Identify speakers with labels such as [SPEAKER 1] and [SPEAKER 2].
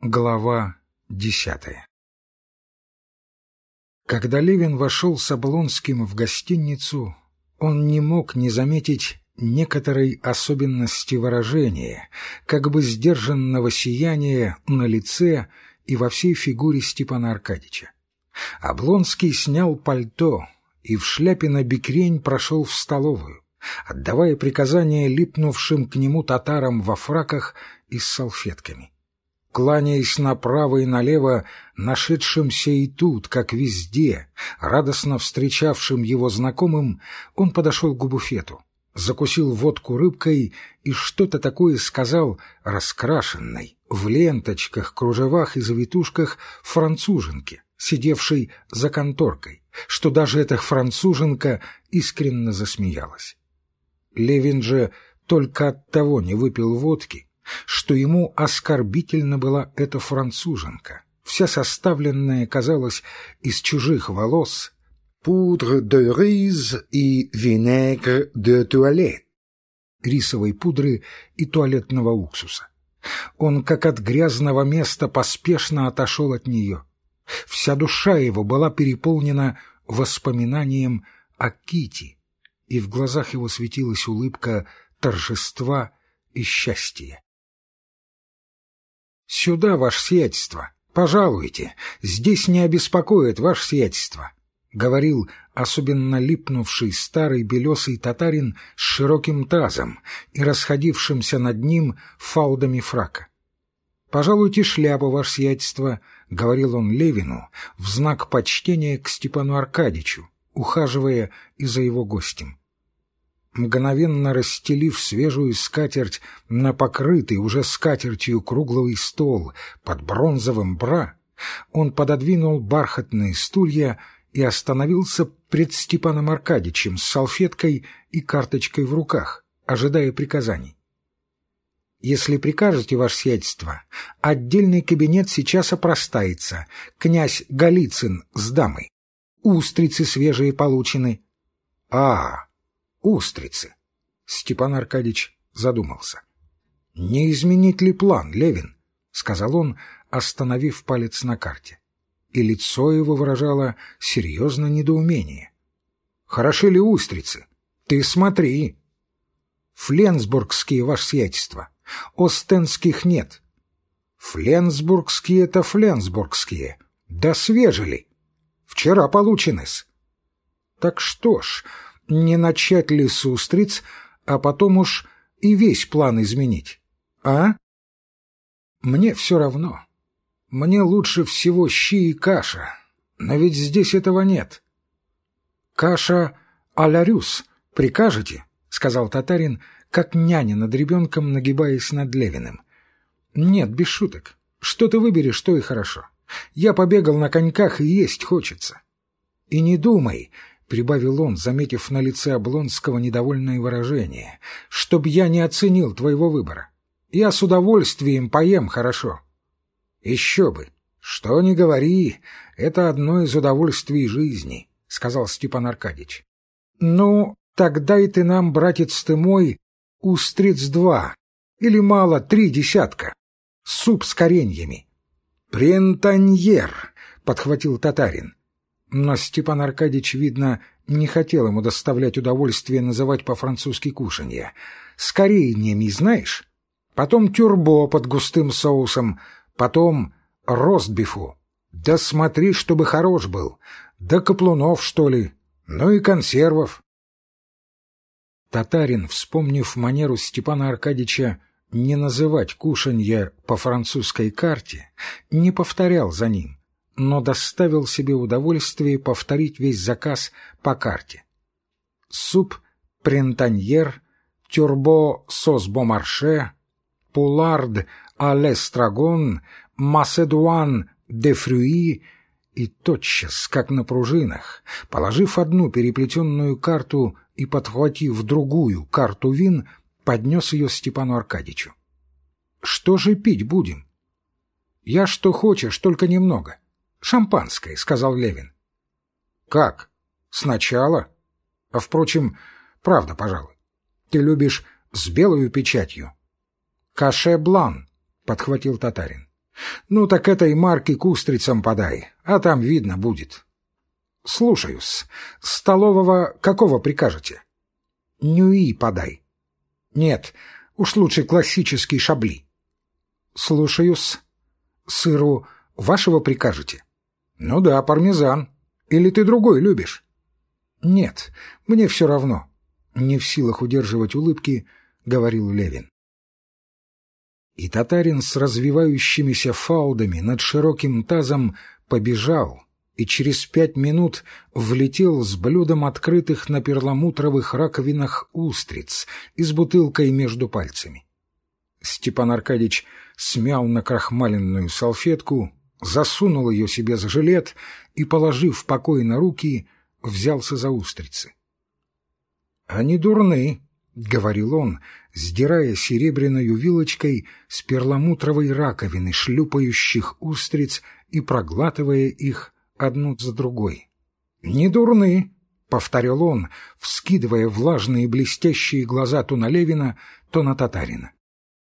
[SPEAKER 1] Глава десятая Когда Левин вошел с Облонским в гостиницу, он не мог не заметить некоторой особенности выражения, как бы сдержанного сияния на лице и во всей фигуре Степана Аркадьича. Облонский снял пальто и в шляпе на бикрень прошел в столовую, отдавая приказания липнувшим к нему татарам во фраках и с салфетками кланяясь направо и налево нашедшимся и тут, как везде, радостно встречавшим его знакомым, он подошел к буфету, закусил водку рыбкой и что-то такое сказал раскрашенной, в ленточках, кружевах и завитушках француженке, сидевшей за конторкой, что даже эта француженка искренне засмеялась. Левин же только от того не выпил водки, что ему оскорбительно была эта француженка, вся составленная, казалось, из чужих волос, пудр де риз и винегр де туалет, рисовой пудры и туалетного уксуса. Он, как от грязного места, поспешно отошел от нее. Вся душа его была переполнена воспоминанием о Кити, и в глазах его светилась улыбка торжества и счастья. «Сюда, ваше сиятельство! Пожалуйте! Здесь не обеспокоит ваше сиятельство!» — говорил особенно липнувший старый белесый татарин с широким тазом и расходившимся над ним фаудами фрака. «Пожалуйте шляпу, ваше сиятельство», — говорил он Левину в знак почтения к Степану Аркадьичу, ухаживая и за его гостем мгновенно расстелив свежую скатерть на покрытый уже скатертью круглый стол под бронзовым бра, он пододвинул бархатные стулья и остановился пред Степаном Аркадьичем с салфеткой и карточкой в руках, ожидая приказаний. «Если прикажете, ваше сиятельство, отдельный кабинет сейчас опростается. Князь Голицын с дамой. Устрицы свежие получены». «А, устрицы. Степан Аркадьич задумался. «Не изменить ли план, Левин?» — сказал он, остановив палец на карте. И лицо его выражало серьезное недоумение. «Хороши ли устрицы? Ты смотри!» «Фленсбургские, ваше сиятельство. Остенских нет». «Фленсбургские — это фленсбургские. Да свежели. Вчера получены-с». «Так что ж...» не начать ли с устриц, а потом уж и весь план изменить, а? Мне все равно. Мне лучше всего щи и каша, но ведь здесь этого нет. Каша а-ля рюс, прикажете? — сказал татарин, как няня над ребенком, нагибаясь над Левиным. «Нет, без шуток. Что ты выберешь, то и хорошо. Я побегал на коньках, и есть хочется». «И не думай, — прибавил он, заметив на лице Облонского недовольное выражение, — «чтоб я не оценил твоего выбора. Я с удовольствием поем хорошо». «Еще бы! Что ни говори, это одно из удовольствий жизни», — сказал Степан Аркадьич. «Ну, тогда и ты нам, братец ты мой, устриц два, или мало три десятка, суп с кореньями». «Прентаньер», — подхватил татарин. Но Степан Аркадьич, видно, не хотел ему доставлять удовольствие называть по-французски кушанье. С кореньями, знаешь? Потом тюрбо под густым соусом, потом ростбифу. Да смотри, чтобы хорош был. Да каплунов, что ли. Ну и консервов. Татарин, вспомнив манеру Степана Аркадьича не называть кушанье по французской карте, не повторял за ним но доставил себе удовольствие повторить весь заказ по карте. Суп прентаньер, тюрбо сос бомарше, пулард а лестрагон, маседуан де фрюи и тотчас, как на пружинах, положив одну переплетенную карту и подхватив другую карту вин, поднес ее Степану Аркадьичу. «Что же пить будем?» «Я что хочешь, только немного». «Шампанское», — сказал Левин. «Как? Сначала? А, впрочем, правда, пожалуй. Ты любишь с белою печатью?» «Каше блан», — подхватил татарин. Ну так этой марки к устрицам подай, а там видно будет. Слушаюсь. Столового какого прикажете? Нюи подай. Нет, уж лучше классический шабли. Слушаюсь. Сыру вашего прикажете? Ну да, пармезан. Или ты другой любишь? Нет, мне все равно. Не в силах удерживать улыбки, говорил Левин. И татарин с развивающимися фалдами над широким тазом побежал и через пять минут влетел с блюдом открытых на перламутровых раковинах устриц и с бутылкой между пальцами. Степан Аркадьич смял на крахмаленную салфетку, засунул ее себе за жилет и, положив покой на руки, взялся за устрицы. — Они дурны, — говорил он, сдирая серебряной вилочкой с перламутровой раковины шлюпающих устриц и проглатывая их одну за другой. — Не дурны, — повторил он, вскидывая влажные блестящие глаза то на Левина, то на Татарина.